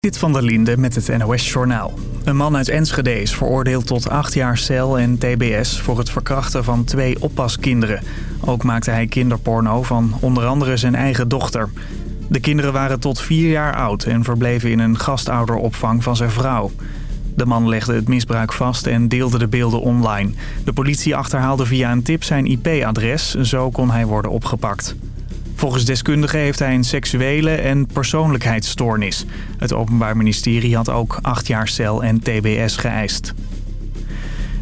Dit van der Linde met het NOS-journaal. Een man uit Enschede is veroordeeld tot acht jaar cel en tbs... voor het verkrachten van twee oppaskinderen. Ook maakte hij kinderporno van onder andere zijn eigen dochter. De kinderen waren tot vier jaar oud... en verbleven in een gastouderopvang van zijn vrouw. De man legde het misbruik vast en deelde de beelden online. De politie achterhaalde via een tip zijn IP-adres. Zo kon hij worden opgepakt. Volgens deskundigen heeft hij een seksuele en persoonlijkheidsstoornis. Het Openbaar Ministerie had ook acht jaar cel en tbs geëist.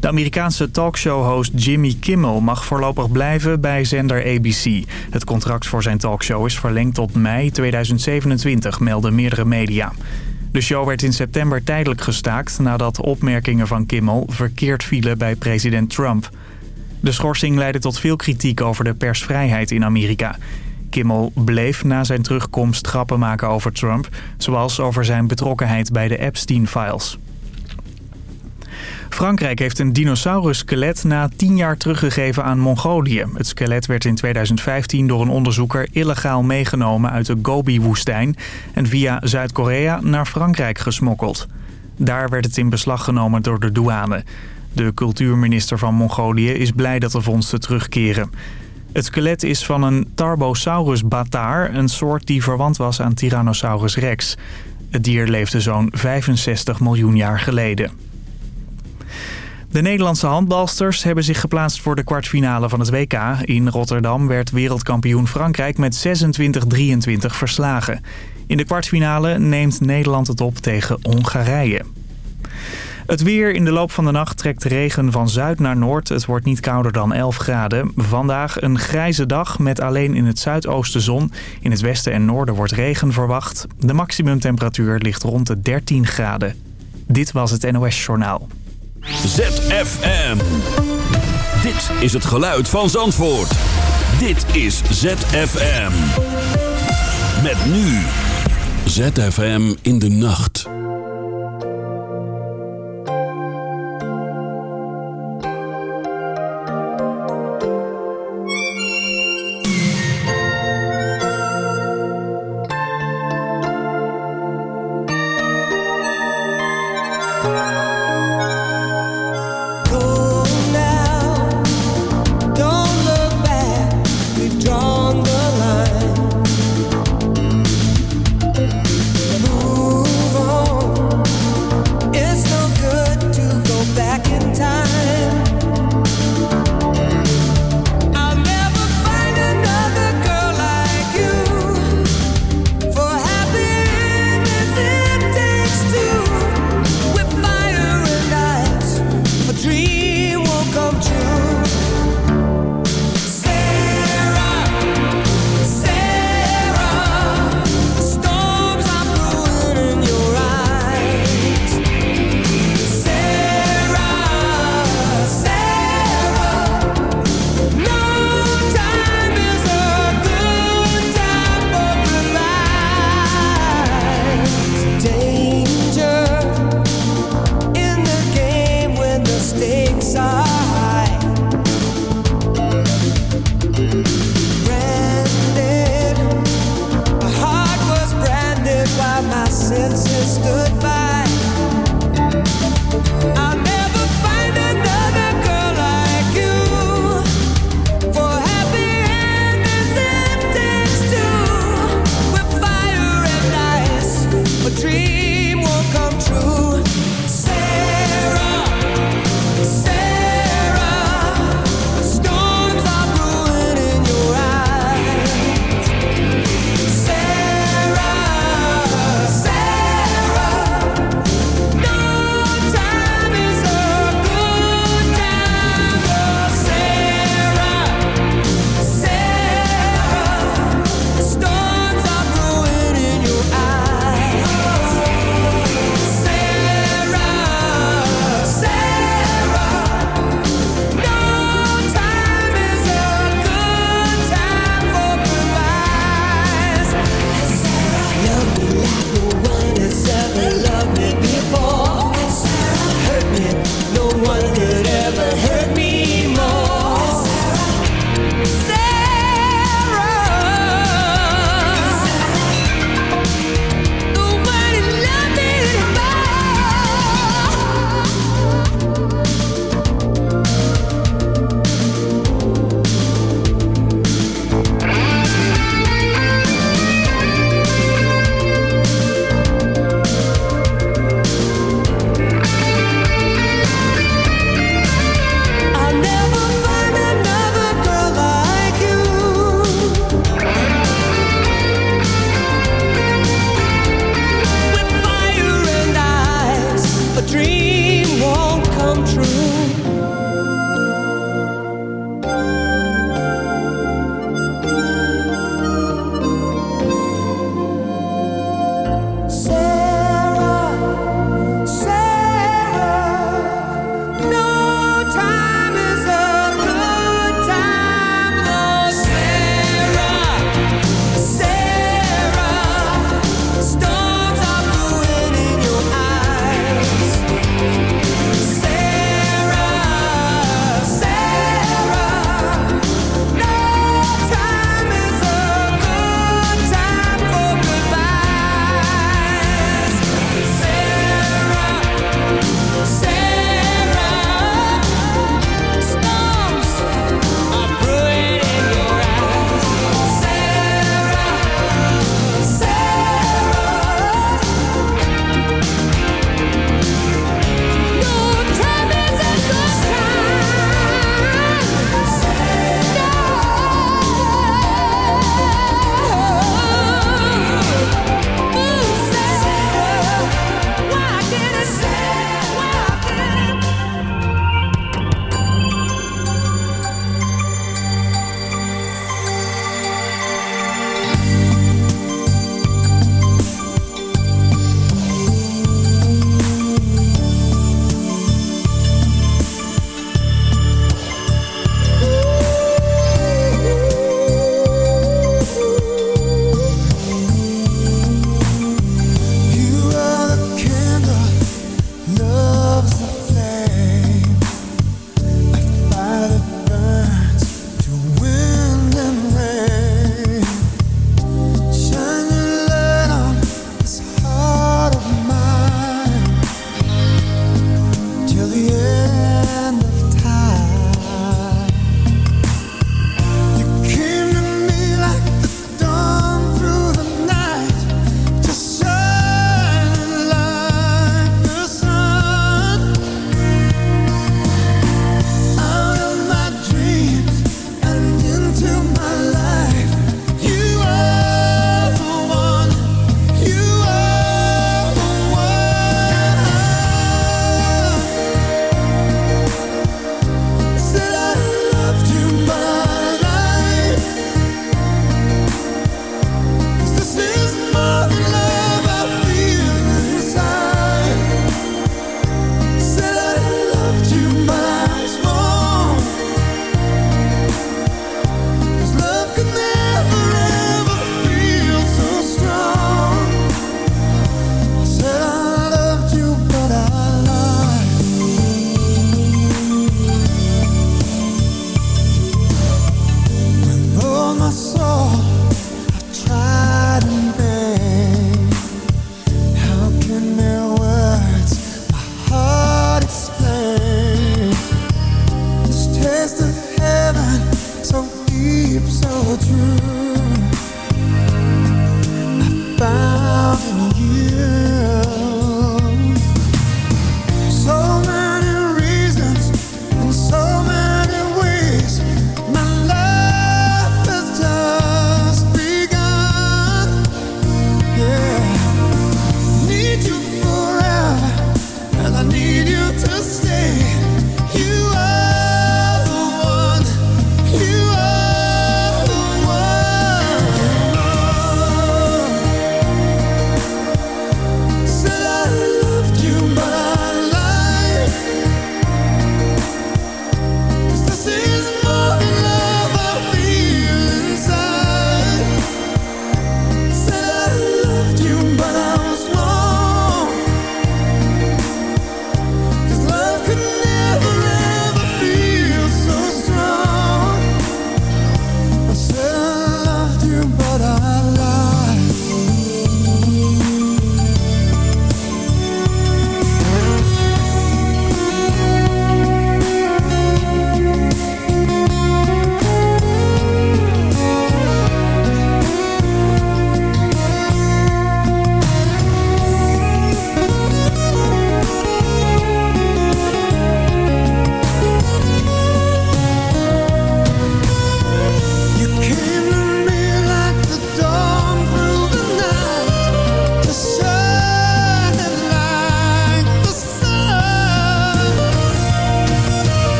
De Amerikaanse talkshow-host Jimmy Kimmel mag voorlopig blijven bij zender ABC. Het contract voor zijn talkshow is verlengd tot mei 2027, melden meerdere media. De show werd in september tijdelijk gestaakt nadat opmerkingen van Kimmel verkeerd vielen bij president Trump. De schorsing leidde tot veel kritiek over de persvrijheid in Amerika. Kimmel bleef na zijn terugkomst grappen maken over Trump... zoals over zijn betrokkenheid bij de Epstein-files. Frankrijk heeft een dinosaurus-skelet na tien jaar teruggegeven aan Mongolië. Het skelet werd in 2015 door een onderzoeker illegaal meegenomen uit de Gobi-woestijn... en via Zuid-Korea naar Frankrijk gesmokkeld. Daar werd het in beslag genomen door de douane. De cultuurminister van Mongolië is blij dat de vondsten terugkeren. Het skelet is van een Tarbosaurus bataar, een soort die verwant was aan Tyrannosaurus rex. Het dier leefde zo'n 65 miljoen jaar geleden. De Nederlandse handbalsters hebben zich geplaatst voor de kwartfinale van het WK. In Rotterdam werd wereldkampioen Frankrijk met 26-23 verslagen. In de kwartfinale neemt Nederland het op tegen Hongarije. Het weer in de loop van de nacht trekt regen van zuid naar noord. Het wordt niet kouder dan 11 graden. Vandaag een grijze dag met alleen in het zuidoosten zon. In het westen en noorden wordt regen verwacht. De maximumtemperatuur ligt rond de 13 graden. Dit was het NOS Journaal. ZFM. Dit is het geluid van Zandvoort. Dit is ZFM. Met nu. ZFM in de nacht. stood by.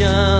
nation.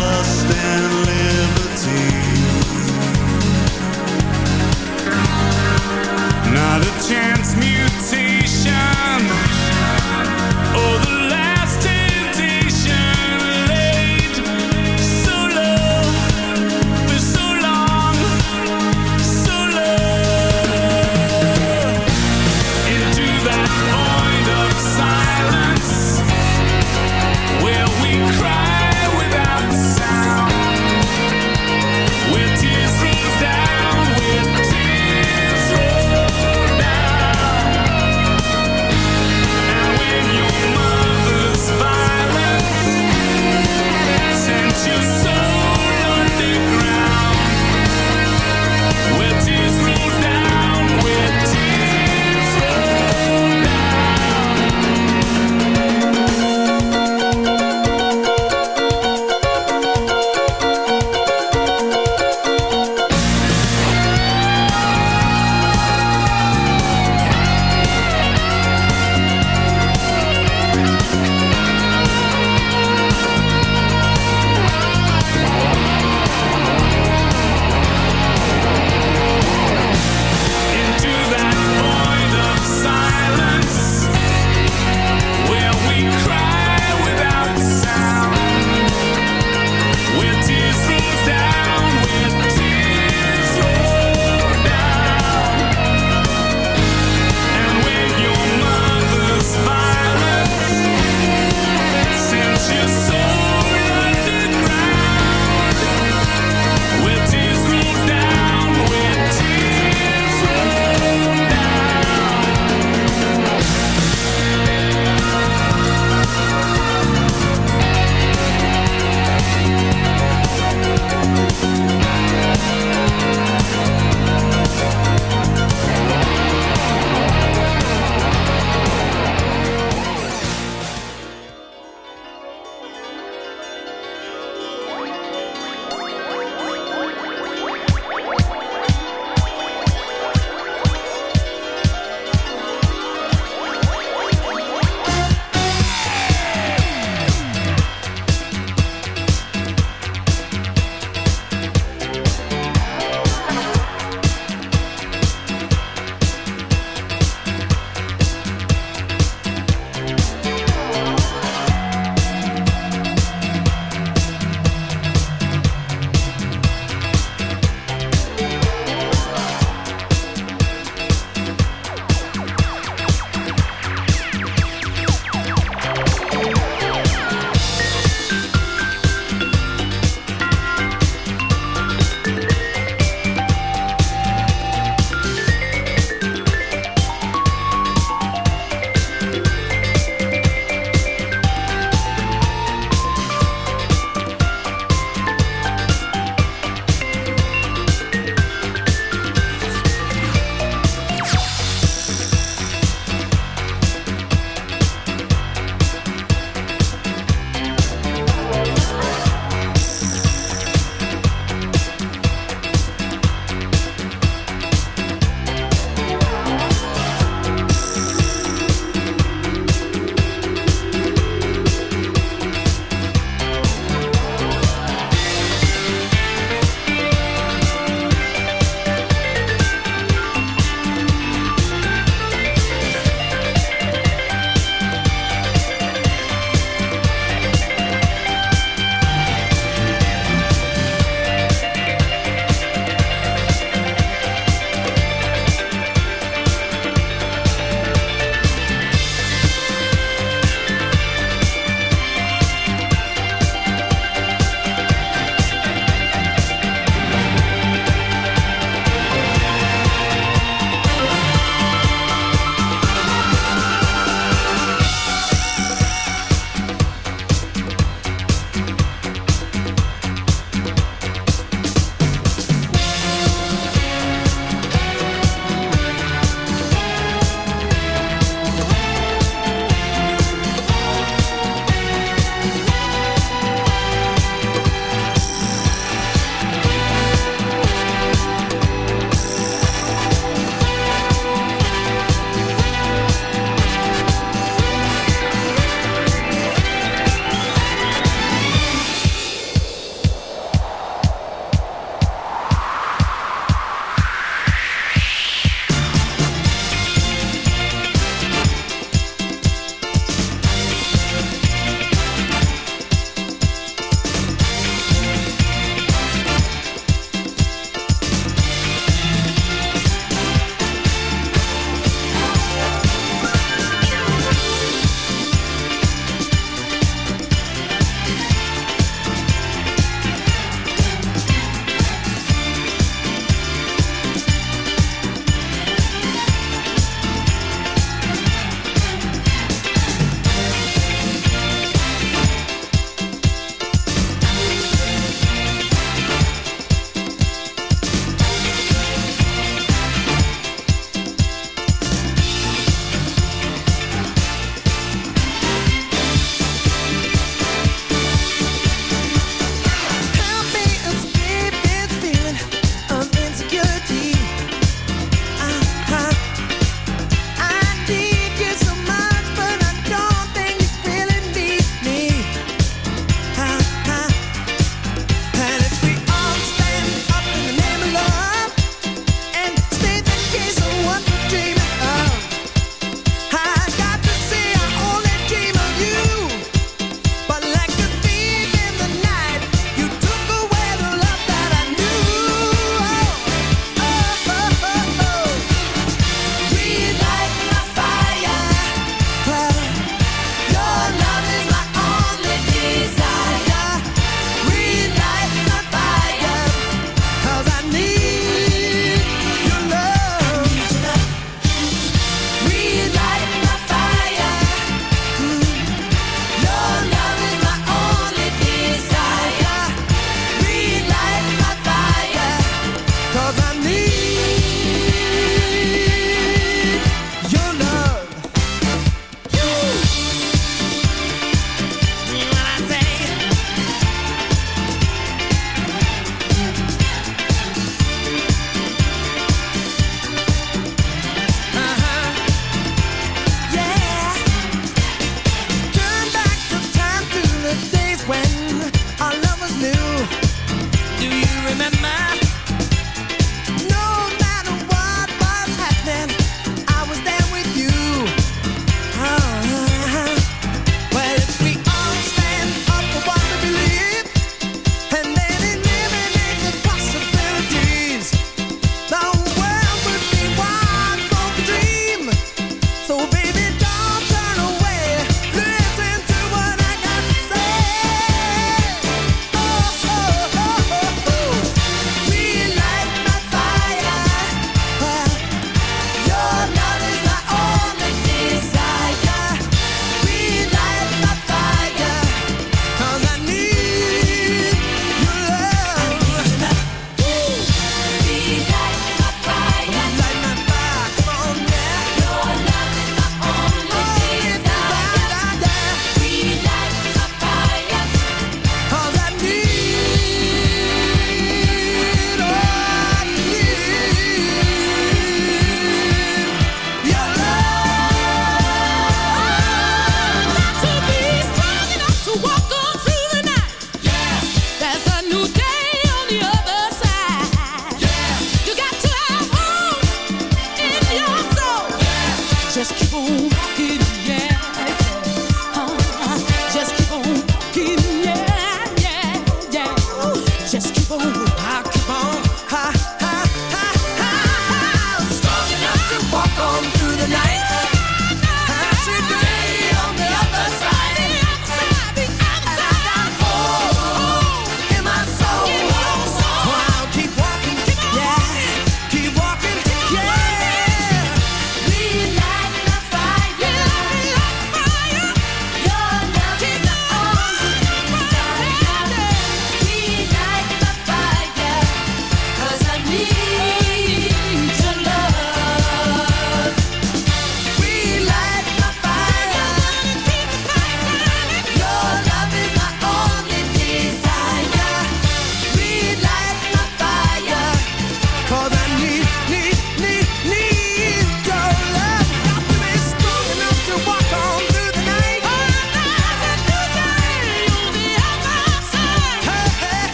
Lost and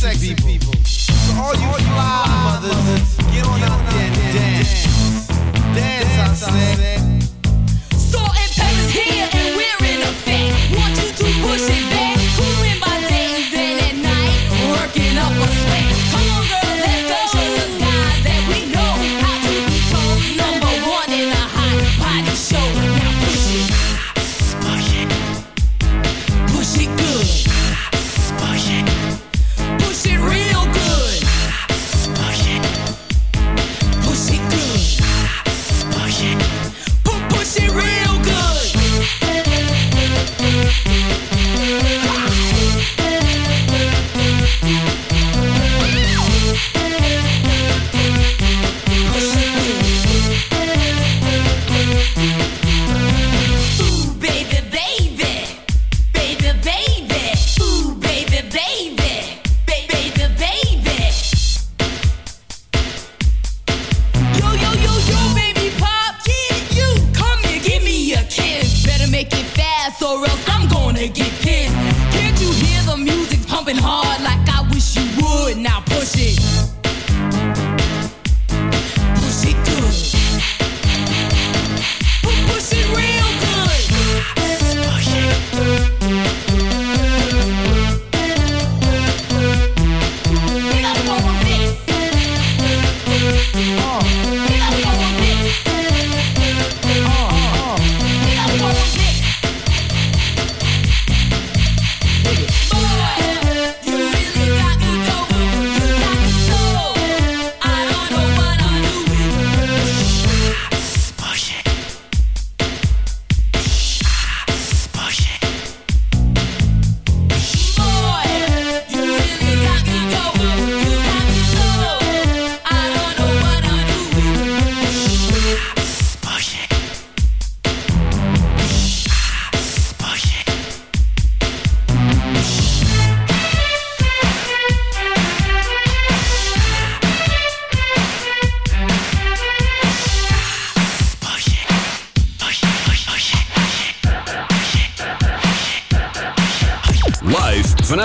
sexy people.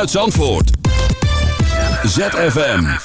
uit Zandvoort. ZFM.